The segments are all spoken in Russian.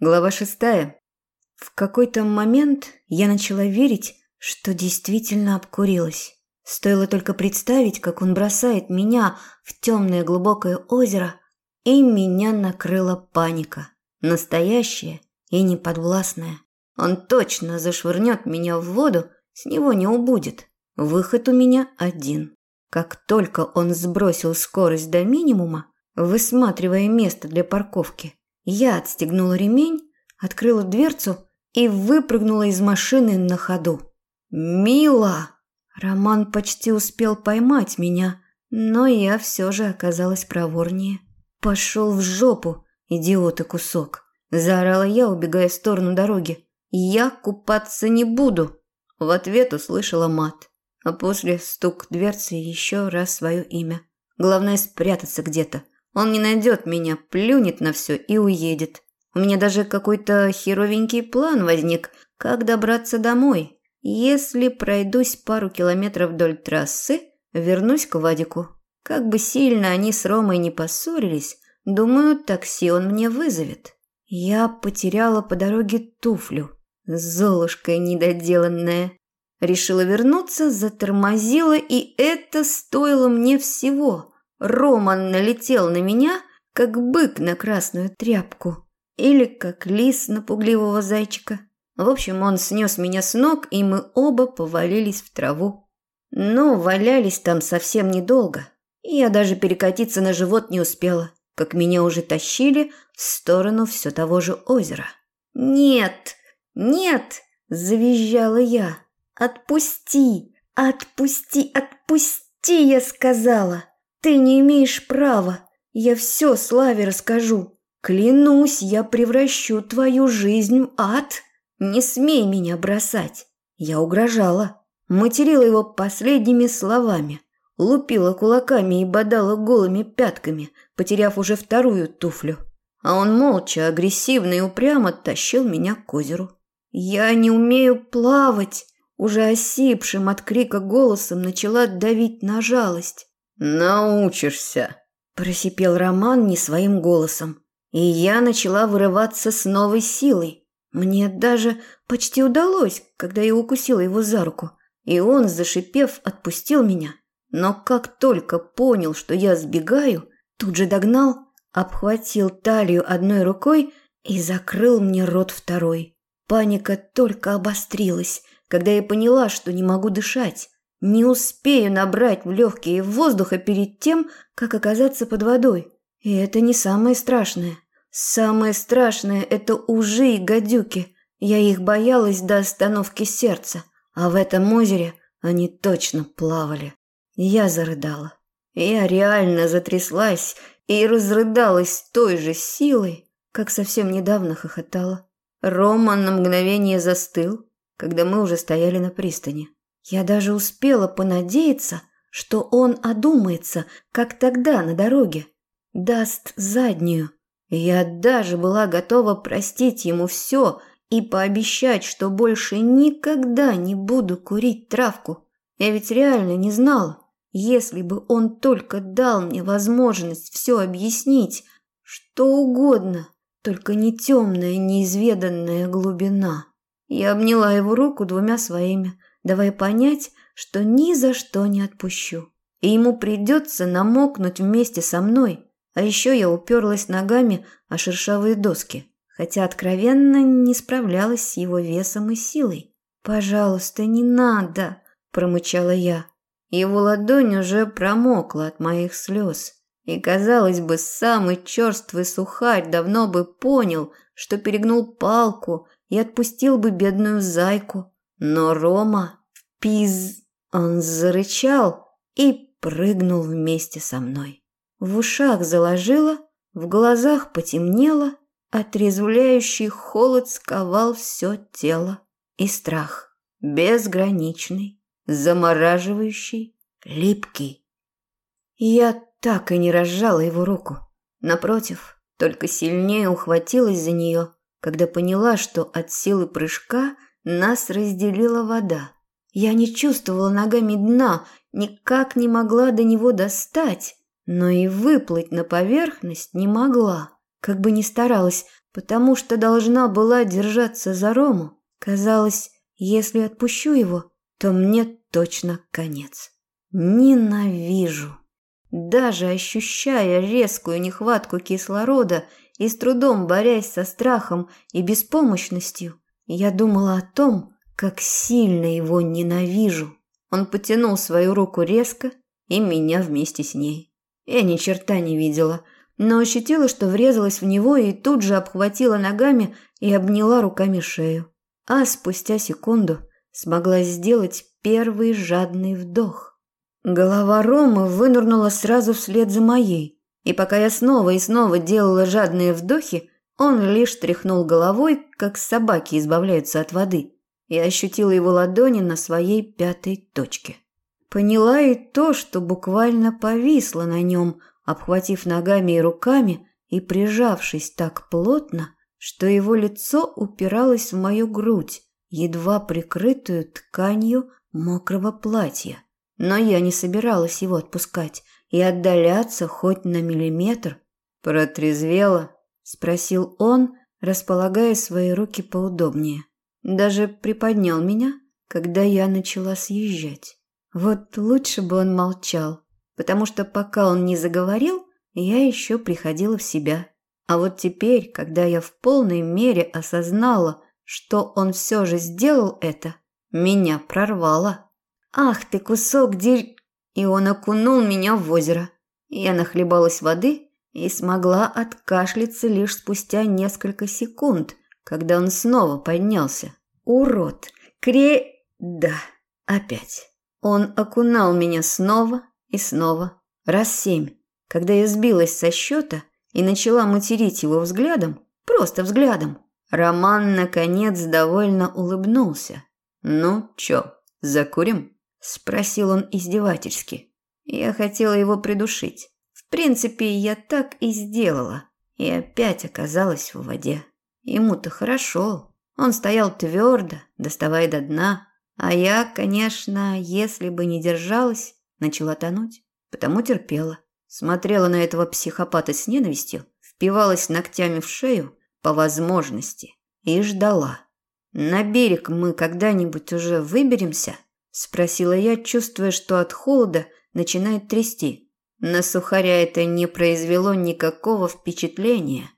Глава шестая. В какой-то момент я начала верить, что действительно обкурилась. Стоило только представить, как он бросает меня в темное глубокое озеро, и меня накрыла паника. Настоящая и неподвластная. Он точно зашвырнет меня в воду, с него не убудет. Выход у меня один. Как только он сбросил скорость до минимума, высматривая место для парковки, я отстегнула ремень, открыла дверцу и выпрыгнула из машины на ходу. «Мила!» Роман почти успел поймать меня, но я все же оказалась проворнее. «Пошел в жопу, идиот и кусок!» Заорала я, убегая в сторону дороги. «Я купаться не буду!» В ответ услышала мат, а после стук дверцы еще раз свое имя. Главное спрятаться где-то, он не найдет меня, плюнет на все и уедет. У меня даже какой-то херовенький план возник, как добраться домой. Если пройдусь пару километров вдоль трассы, вернусь к Вадику. Как бы сильно они с Ромой не поссорились, думаю, такси он мне вызовет. Я потеряла по дороге туфлю. Золушка недоделанная. Решила вернуться, затормозила, и это стоило мне всего – Роман налетел на меня, как бык на красную тряпку. Или как лис на пугливого зайчика. В общем, он снес меня с ног, и мы оба повалились в траву. Но валялись там совсем недолго. Я даже перекатиться на живот не успела, как меня уже тащили в сторону все того же озера. «Нет! Нет!» – завизжала я. «Отпусти! Отпусти! Отпусти!» – я сказала. Ты не имеешь права. Я все Славе расскажу. Клянусь, я превращу твою жизнь в ад. Не смей меня бросать. Я угрожала. Материла его последними словами. Лупила кулаками и бодала голыми пятками, потеряв уже вторую туфлю. А он молча, агрессивно и упрямо тащил меня к озеру. «Я не умею плавать!» Уже осипшим от крика голосом начала давить на жалость. «Научишься», – просипел Роман не своим голосом. И я начала вырываться с новой силой. Мне даже почти удалось, когда я укусила его за руку. И он, зашипев, отпустил меня. Но как только понял, что я сбегаю, тут же догнал, обхватил талию одной рукой и закрыл мне рот второй. Паника только обострилась, когда я поняла, что не могу дышать. Не успею набрать в легкие воздуха перед тем, как оказаться под водой. И это не самое страшное. Самое страшное – это ужи и гадюки. Я их боялась до остановки сердца. А в этом озере они точно плавали. Я зарыдала. Я реально затряслась и разрыдалась той же силой, как совсем недавно хохотала. Роман на мгновение застыл, когда мы уже стояли на пристани. Я даже успела понадеяться, что он одумается, как тогда на дороге. Даст заднюю. Я даже была готова простить ему все и пообещать, что больше никогда не буду курить травку. Я ведь реально не знала. Если бы он только дал мне возможность все объяснить, что угодно, только не темная, неизведанная глубина. Я обняла его руку двумя своими, давая понять, что ни за что не отпущу. И ему придется намокнуть вместе со мной. А еще я уперлась ногами о шершавые доски, хотя откровенно не справлялась с его весом и силой. «Пожалуйста, не надо!» – промычала я. Его ладонь уже промокла от моих слез. И, казалось бы, самый черствый сухарь давно бы понял, что перегнул палку и отпустил бы бедную зайку. Но Рома Пиз! Он зарычал и прыгнул вместе со мной. В ушах заложило, в глазах потемнело, отрезвляющий холод сковал все тело. И страх, безграничный, замораживающий, липкий. Я так и не разжала его руку. Напротив, только сильнее ухватилась за нее, когда поняла, что от силы прыжка нас разделила вода. Я не чувствовала ногами дна, никак не могла до него достать, но и выплыть на поверхность не могла, как бы ни старалась, потому что должна была держаться за Рому. Казалось, если отпущу его, то мне точно конец. Ненавижу. Даже ощущая резкую нехватку кислорода и с трудом борясь со страхом и беспомощностью, я думала о том, как сильно его ненавижу. Он потянул свою руку резко, и меня вместе с ней. Я ни черта не видела, но ощутила, что врезалась в него и тут же обхватила ногами и обняла руками шею. А спустя секунду смогла сделать первый жадный вдох. Голова Ромы вынырнула сразу вслед за моей, и пока я снова и снова делала жадные вдохи, он лишь тряхнул головой, как собаки избавляются от воды, и ощутила его ладони на своей пятой точке. Поняла и то, что буквально повисла на нем, обхватив ногами и руками и прижавшись так плотно, что его лицо упиралось в мою грудь, едва прикрытую тканью мокрого платья. Но я не собиралась его отпускать и отдаляться хоть на миллиметр. Протрезвела спросил он, располагая свои руки поудобнее. Даже приподнял меня, когда я начала съезжать. Вот лучше бы он молчал, потому что пока он не заговорил, я еще приходила в себя. А вот теперь, когда я в полной мере осознала, что он все же сделал это, меня прорвало. «Ах ты, кусок дерь...» И он окунул меня в озеро. Я нахлебалась воды и смогла откашляться лишь спустя несколько секунд, когда он снова поднялся. Урод! Кре... Да, опять. Он окунал меня снова и снова, раз семь. Когда я сбилась со счета и начала материть его взглядом, просто взглядом, Роман, наконец, довольно улыбнулся. «Ну, чё, закурим?» – спросил он издевательски. Я хотела его придушить. В принципе, я так и сделала. И опять оказалась в воде. Ему-то хорошо. Он стоял твердо, доставая до дна. А я, конечно, если бы не держалась, начала тонуть. Потому терпела. Смотрела на этого психопата с ненавистью, впивалась ногтями в шею по возможности и ждала. «На берег мы когда-нибудь уже выберемся?» – спросила я, чувствуя, что от холода начинает трясти. На сухаря это не произвело никакого впечатления.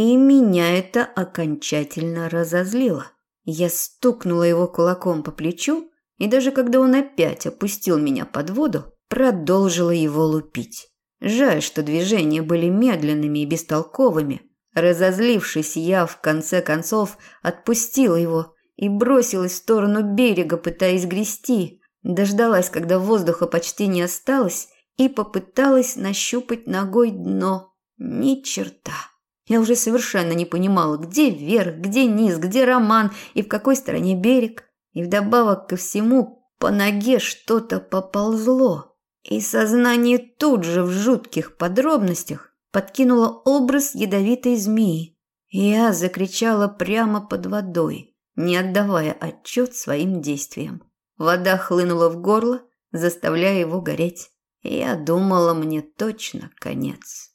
И меня это окончательно разозлило. Я стукнула его кулаком по плечу, и даже когда он опять опустил меня под воду, продолжила его лупить. Жаль, что движения были медленными и бестолковыми. Разозлившись, я в конце концов отпустила его и бросилась в сторону берега, пытаясь грести. Дождалась, когда воздуха почти не осталось, и попыталась нащупать ногой дно. Ни черта. Я уже совершенно не понимала, где верх, где низ, где роман и в какой стороне берег. И вдобавок ко всему по ноге что-то поползло. И сознание тут же в жутких подробностях подкинуло образ ядовитой змеи. Я закричала прямо под водой, не отдавая отчет своим действиям. Вода хлынула в горло, заставляя его гореть. Я думала, мне точно конец.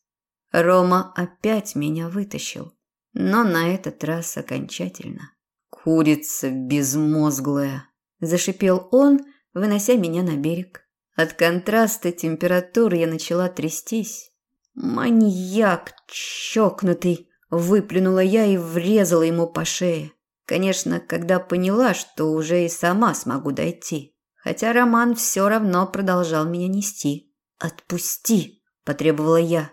Рома опять меня вытащил, но на этот раз окончательно. «Курица безмозглая!» – зашипел он, вынося меня на берег. От контраста температур я начала трястись. «Маньяк чокнутый!» – выплюнула я и врезала ему по шее. Конечно, когда поняла, что уже и сама смогу дойти хотя Роман все равно продолжал меня нести. «Отпусти!» – потребовала я.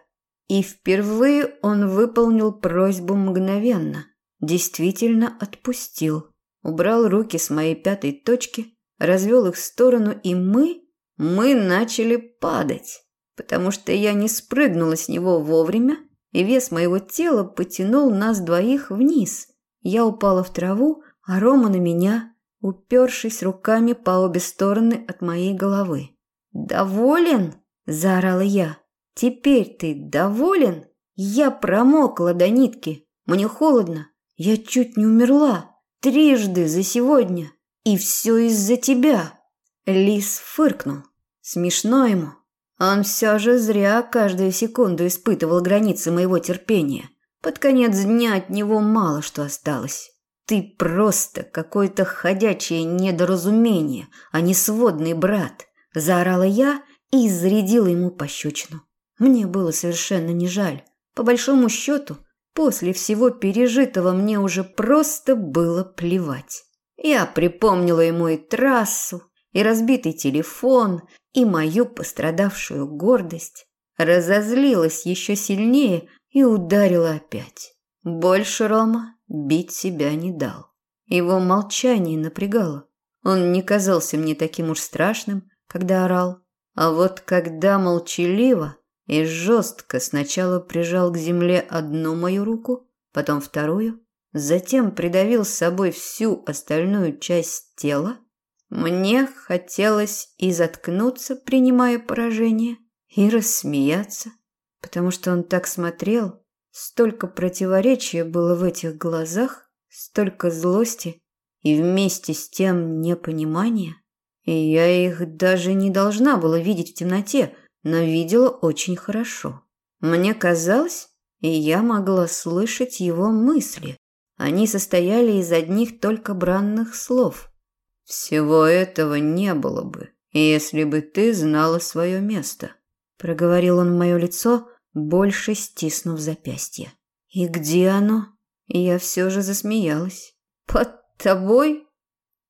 И впервые он выполнил просьбу мгновенно. Действительно отпустил. Убрал руки с моей пятой точки, развел их в сторону, и мы, мы начали падать, потому что я не спрыгнула с него вовремя, и вес моего тела потянул нас двоих вниз. Я упала в траву, а Рома на меня – упершись руками по обе стороны от моей головы. «Доволен?» – заорала я. «Теперь ты доволен? Я промокла до нитки. Мне холодно. Я чуть не умерла. Трижды за сегодня. И все из-за тебя». Лис фыркнул. Смешно ему. Он все же зря каждую секунду испытывал границы моего терпения. Под конец дня от него мало что осталось. Ты просто какое-то ходячее недоразумение, а не сводный брат, заорала я и зарядила ему пощечину. Мне было совершенно не жаль. По большому счету, после всего пережитого мне уже просто было плевать. Я припомнила ему и трассу, и разбитый телефон, и мою пострадавшую гордость. Разозлилась еще сильнее и ударила опять. Больше Рома бить себя не дал. Его молчание напрягало. Он не казался мне таким уж страшным, когда орал. А вот когда молчаливо и жестко сначала прижал к земле одну мою руку, потом вторую, затем придавил с собой всю остальную часть тела, мне хотелось и заткнуться, принимая поражение, и рассмеяться, потому что он так смотрел, столько противоречия было в этих глазах, столько злости и вместе с тем непонимания. И я их даже не должна была видеть в темноте, но видела очень хорошо. Мне казалось, и я могла слышать его мысли. Они состояли из одних только бранных слов – «Всего этого не было бы, если бы ты знала свое место», – проговорил он в мое лицо, больше стиснув запястье. «И где оно?» Я все же засмеялась. «Под тобой?»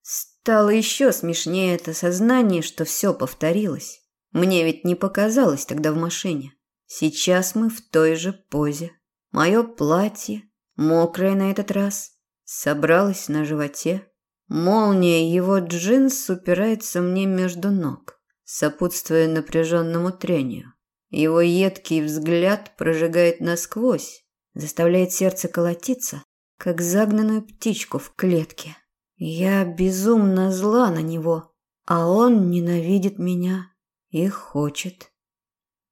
Стало еще смешнее это сознание, что все повторилось. Мне ведь не показалось тогда в машине. Сейчас мы в той же позе. Мое платье, мокрое на этот раз, собралось на животе. Молния его джинс упирается мне между ног, сопутствуя напряженному трению. Его едкий взгляд прожигает насквозь, заставляет сердце колотиться, как загнанную птичку в клетке. Я безумно зла на него, а он ненавидит меня и хочет.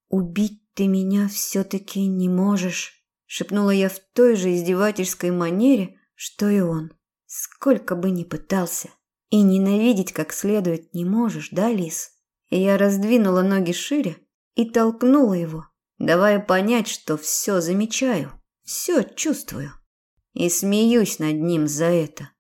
«Убить ты меня все-таки не можешь», — шепнула я в той же издевательской манере, что и он. Сколько бы ни пытался. И ненавидеть как следует не можешь, да, Лис? Я раздвинула ноги шире и толкнула его, давая понять, что все замечаю, все чувствую. И смеюсь над ним за это.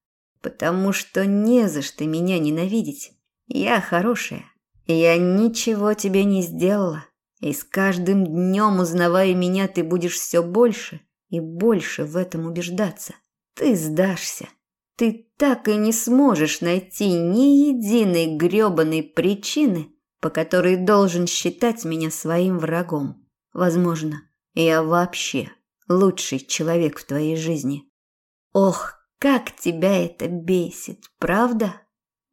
Потому что не за что меня ненавидеть. Я хорошая. Я ничего тебе не сделала. И с каждым днем, узнавая меня, ты будешь все больше и больше в этом убеждаться. Ты сдашься. Ты так и не сможешь найти ни единой грёбаной причины, по которой должен считать меня своим врагом. Возможно, я вообще лучший человек в твоей жизни. Ох, как тебя это бесит, правда?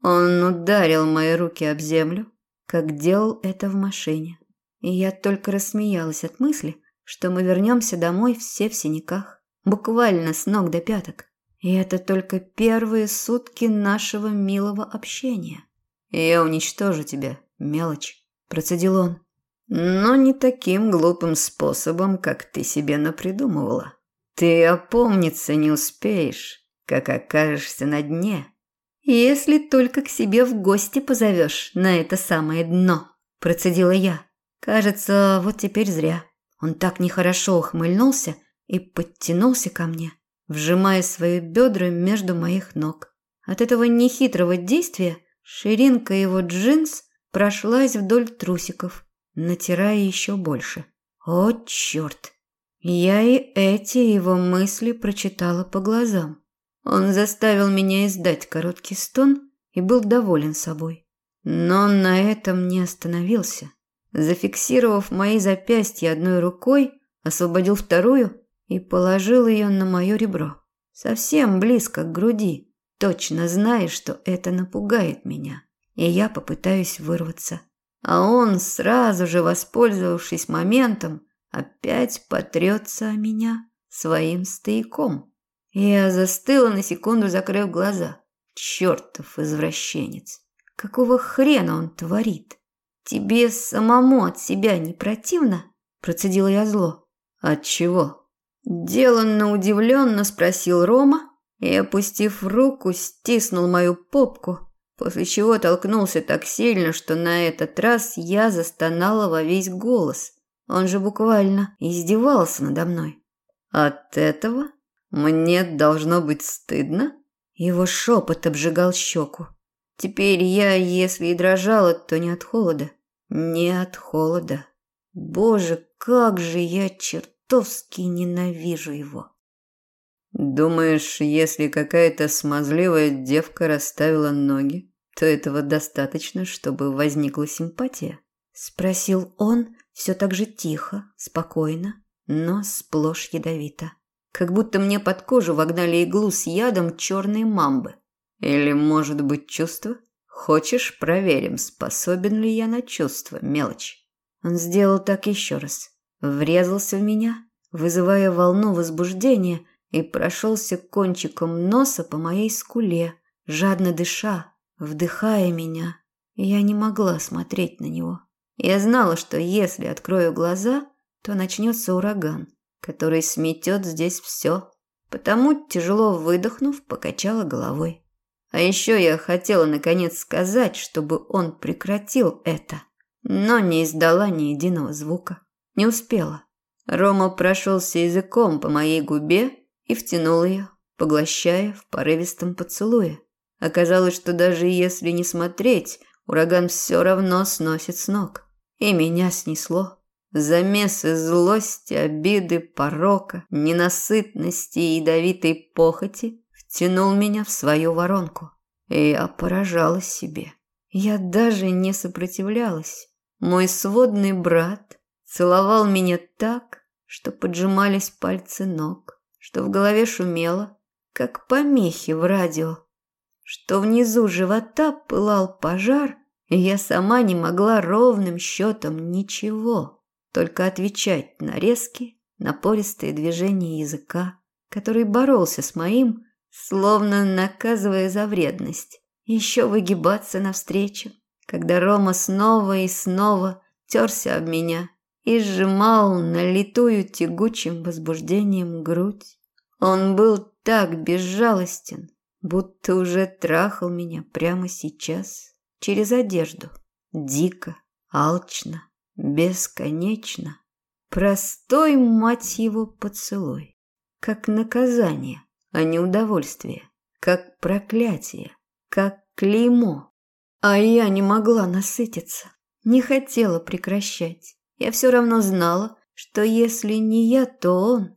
Он ударил мои руки об землю, как делал это в машине. И я только рассмеялась от мысли, что мы вернемся домой все в синяках, буквально с ног до пяток. И это только первые сутки нашего милого общения. «Я уничтожу тебя, мелочь», – процедил он. «Но не таким глупым способом, как ты себе напридумывала. Ты опомниться не успеешь, как окажешься на дне. Если только к себе в гости позовешь на это самое дно», – процедила я. «Кажется, вот теперь зря». Он так нехорошо ухмыльнулся и подтянулся ко мне вжимая свои бедра между моих ног. От этого нехитрого действия ширинка его джинс прошлась вдоль трусиков, натирая еще больше. О, черт! Я и эти его мысли прочитала по глазам. Он заставил меня издать короткий стон и был доволен собой. Но на этом не остановился. Зафиксировав мои запястья одной рукой, освободил вторую и положил ее на мое ребро, совсем близко к груди, точно зная, что это напугает меня, и я попытаюсь вырваться. А он, сразу же воспользовавшись моментом, опять потрется о меня своим стояком. Я застыла на секунду, закрыв глаза. Чертов извращенец! Какого хрена он творит? Тебе самому от себя не противно? Процедила я зло. От чего? Деланно удивленно спросил Рома и, опустив руку, стиснул мою попку, после чего толкнулся так сильно, что на этот раз я застонала во весь голос. Он же буквально издевался надо мной. От этого мне должно быть стыдно? Его шепот обжигал щеку. Теперь я, если и дрожала, то не от холода. Не от холода. Боже, как же я чертовски ненавижу его. Думаешь, если какая-то смазливая девка расставила ноги, то этого достаточно, чтобы возникла симпатия? Спросил он все так же тихо, спокойно, но сплошь ядовито. Как будто мне под кожу вогнали иглу с ядом черной мамбы. Или, может быть, чувство? Хочешь, проверим, способен ли я на чувство, мелочь? Он сделал так еще раз. Врезался в меня, вызывая волну возбуждения, и прошелся кончиком носа по моей скуле, жадно дыша, вдыхая меня. Я не могла смотреть на него. Я знала, что если открою глаза, то начнется ураган, который сметет здесь все. Потому, тяжело выдохнув, покачала головой. А еще я хотела наконец сказать, чтобы он прекратил это, но не издала ни единого звука. Не успела. Рома прошелся языком по моей губе и втянул ее, поглощая в порывистом поцелуе. Оказалось, что даже если не смотреть, ураган все равно сносит с ног. И меня снесло. Замесы злости, обиды, порока, ненасытности и ядовитой похоти втянул меня в свою воронку. И я поражалась себе. Я даже не сопротивлялась. Мой сводный брат целовал меня так, что поджимались пальцы ног, что в голове шумело, как помехи в радио, что внизу живота пылал пожар, и я сама не могла ровным счетом ничего, только отвечать на резкие, напористые движения языка, который боролся с моим, словно наказывая за вредность, еще выгибаться навстречу, когда Рома снова и снова терся об меня и сжимал налитую тягучим возбуждением грудь. Он был так безжалостен, будто уже трахал меня прямо сейчас через одежду. Дико, алчно, бесконечно. Простой, мать его, поцелуй. Как наказание, а не удовольствие. Как проклятие, как клеймо. А я не могла насытиться, не хотела прекращать. Я все равно знала, что если не я, то он.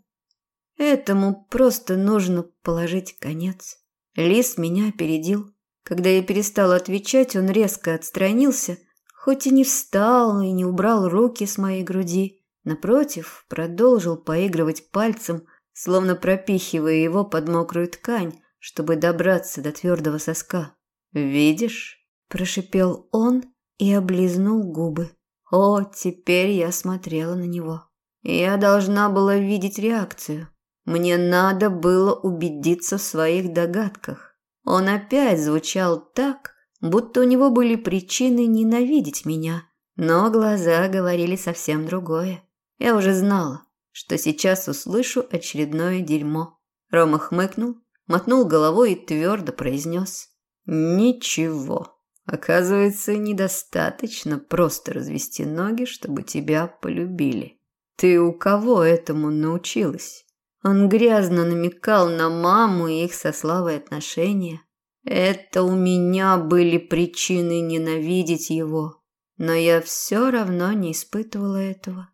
Этому просто нужно положить конец. Лис меня опередил. Когда я перестала отвечать, он резко отстранился, хоть и не встал и не убрал руки с моей груди. Напротив, продолжил поигрывать пальцем, словно пропихивая его под мокрую ткань, чтобы добраться до твердого соска. «Видишь?» – прошипел он и облизнул губы. О, теперь я смотрела на него. Я должна была видеть реакцию. Мне надо было убедиться в своих догадках. Он опять звучал так, будто у него были причины ненавидеть меня, но глаза говорили совсем другое. Я уже знала, что сейчас услышу очередное дерьмо. Рома хмыкнул, мотнул головой и твердо произнес «Ничего». Оказывается, недостаточно просто развести ноги, чтобы тебя полюбили. Ты у кого этому научилась? Он грязно намекал на маму и их со Славой отношения. Это у меня были причины ненавидеть его, но я все равно не испытывала этого.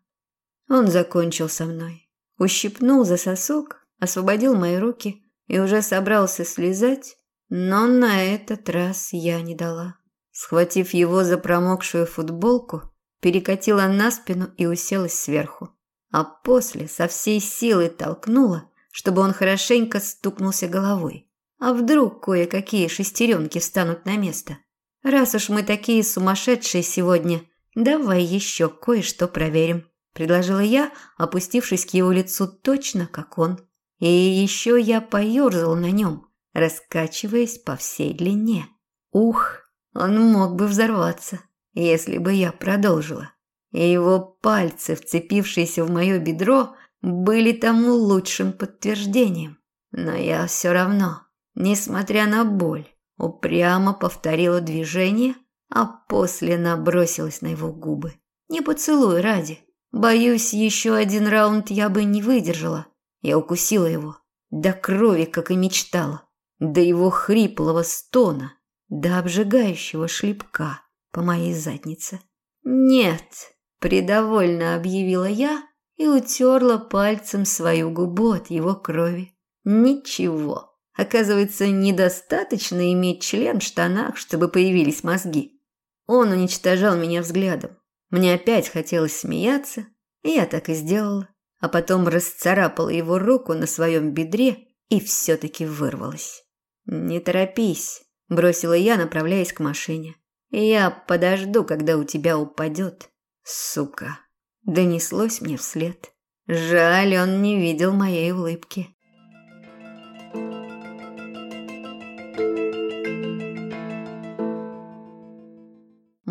Он закончил со мной, ущипнул за сосок, освободил мои руки и уже собрался слезать, но на этот раз я не дала. Схватив его за промокшую футболку, перекатила на спину и уселась сверху. А после со всей силы толкнула, чтобы он хорошенько стукнулся головой. А вдруг кое-какие шестеренки встанут на место? Раз уж мы такие сумасшедшие сегодня, давай еще кое-что проверим, предложила я, опустившись к его лицу точно как он. И еще я поерзала на нем, раскачиваясь по всей длине. Ух! Он мог бы взорваться, если бы я продолжила. И его пальцы, вцепившиеся в мое бедро, были тому лучшим подтверждением. Но я все равно, несмотря на боль, упрямо повторила движение, а после набросилась на его губы. Не поцелуй ради. Боюсь, еще один раунд я бы не выдержала. Я укусила его. До крови, как и мечтала. До его хриплого стона. До обжигающего шлепка по моей заднице. «Нет», – придовольно объявила я и утерла пальцем свою губу от его крови. «Ничего. Оказывается, недостаточно иметь член в штанах, чтобы появились мозги». Он уничтожал меня взглядом. Мне опять хотелось смеяться, и я так и сделала, а потом расцарапала его руку на своем бедре и все-таки вырвалась. «Не торопись», – бросила я, направляясь к машине. «Я подожду, когда у тебя упадет, сука». Донеслось мне вслед. Жаль, он не видел моей улыбки.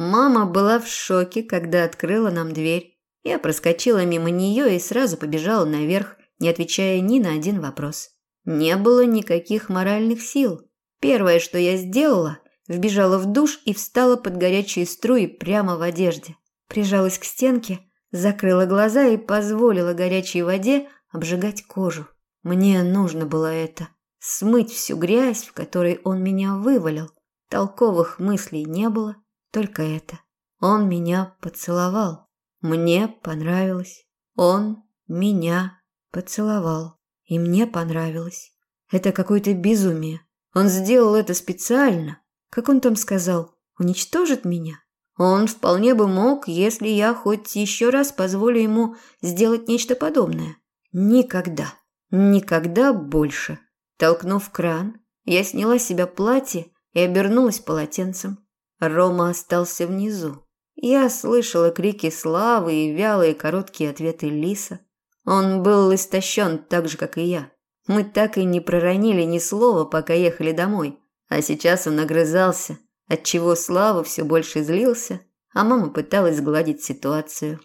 Мама была в шоке, когда открыла нам дверь. Я проскочила мимо нее и сразу побежала наверх, не отвечая ни на один вопрос. Не было никаких моральных сил. Первое, что я сделала, вбежала в душ и встала под горячие струи прямо в одежде. Прижалась к стенке, закрыла глаза и позволила горячей воде обжигать кожу. Мне нужно было это. Смыть всю грязь, в которой он меня вывалил. Толковых мыслей не было. Только это. Он меня поцеловал. Мне понравилось. Он меня поцеловал. И мне понравилось. Это какое-то безумие. Он сделал это специально. Как он там сказал? Уничтожит меня? Он вполне бы мог, если я хоть еще раз позволю ему сделать нечто подобное. Никогда. Никогда больше. Толкнув кран, я сняла с себя платье и обернулась полотенцем. Рома остался внизу. Я слышала крики Славы и вялые короткие ответы Лиса. Он был истощен так же, как и я. Мы так и не проронили ни слова, пока ехали домой. А сейчас он огрызался, отчего Слава все больше злился, а мама пыталась сгладить ситуацию.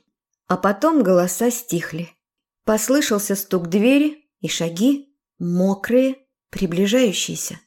А потом голоса стихли. Послышался стук двери и шаги, мокрые, приближающиеся.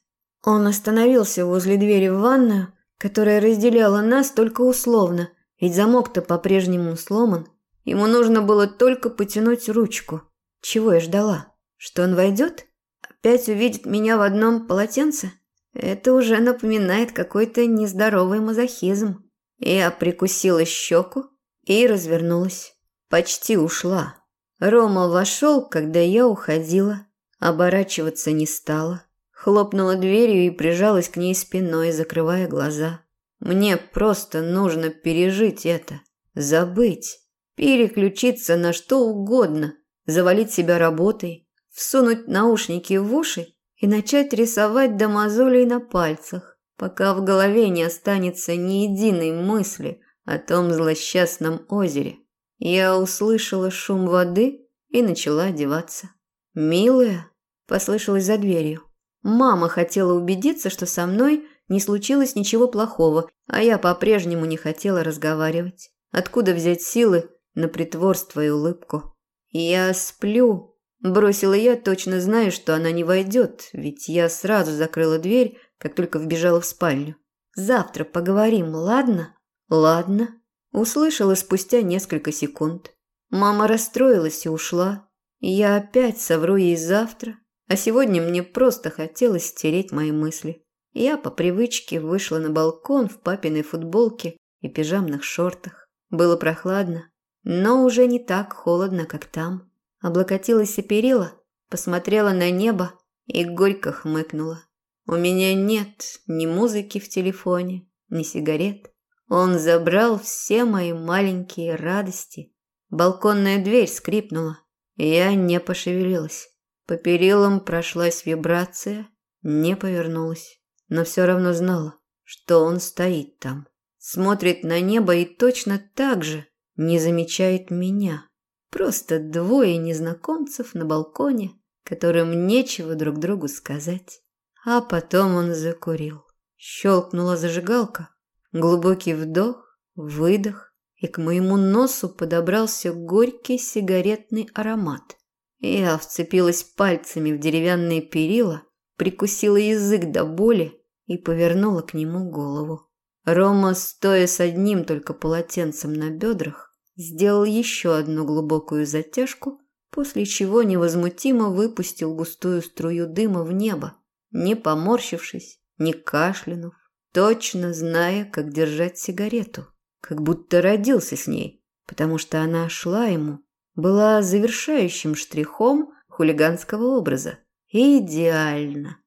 Он остановился возле двери в ванную, которая разделяла нас только условно, ведь замок-то по-прежнему сломан. Ему нужно было только потянуть ручку. Чего я ждала? Что он войдет? Опять увидит меня в одном полотенце? Это уже напоминает какой-то нездоровый мазохизм. Я прикусила щеку и развернулась. Почти ушла. Рома вошел, когда я уходила. Оборачиваться не стала. Хлопнула дверью и прижалась к ней спиной, закрывая глаза. Мне просто нужно пережить это, забыть, переключиться на что угодно, завалить себя работой, всунуть наушники в уши и начать рисовать до мозолей на пальцах, пока в голове не останется ни единой мысли о том злосчастном озере. Я услышала шум воды и начала одеваться. «Милая», – послышалось за дверью. Мама хотела убедиться, что со мной не случилось ничего плохого, а я по-прежнему не хотела разговаривать. Откуда взять силы на притворство и улыбку? «Я сплю», – бросила я, точно зная, что она не войдет, ведь я сразу закрыла дверь, как только вбежала в спальню. «Завтра поговорим, ладно?» «Ладно», – услышала спустя несколько секунд. Мама расстроилась и ушла. Я опять совру ей завтра, а сегодня мне просто хотелось стереть мои мысли. Я по привычке вышла на балкон в папиной футболке и пижамных шортах. Было прохладно, но уже не так холодно, как там. Облокотилась о перила, посмотрела на небо и горько хмыкнула. У меня нет ни музыки в телефоне, ни сигарет. Он забрал все мои маленькие радости. Балконная дверь скрипнула. Я не пошевелилась. По перилам прошлась вибрация, не повернулась, но все равно знала, что он стоит там, смотрит на небо и точно так же не замечает меня. Просто двое незнакомцев на балконе, которым нечего друг другу сказать. А потом он закурил. Щелкнула зажигалка, глубокий вдох, выдох, и к моему носу подобрался горький сигаретный аромат – я вцепилась пальцами в деревянные перила, прикусила язык до боли и повернула к нему голову. Рома, стоя с одним только полотенцем на бедрах, сделал еще одну глубокую затяжку, после чего невозмутимо выпустил густую струю дыма в небо, не поморщившись, не кашлянув, точно зная, как держать сигарету, как будто родился с ней, потому что она шла ему, была завершающим штрихом хулиганского образа. Идеально.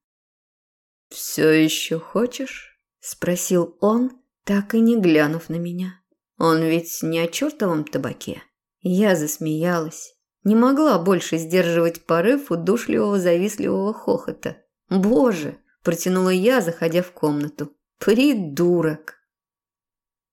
«Все еще хочешь?» – спросил он, так и не глянув на меня. Он ведь не о чертовом табаке. Я засмеялась. Не могла больше сдерживать порыв удушливого завистливого хохота. «Боже!» – протянула я, заходя в комнату. «Придурок!»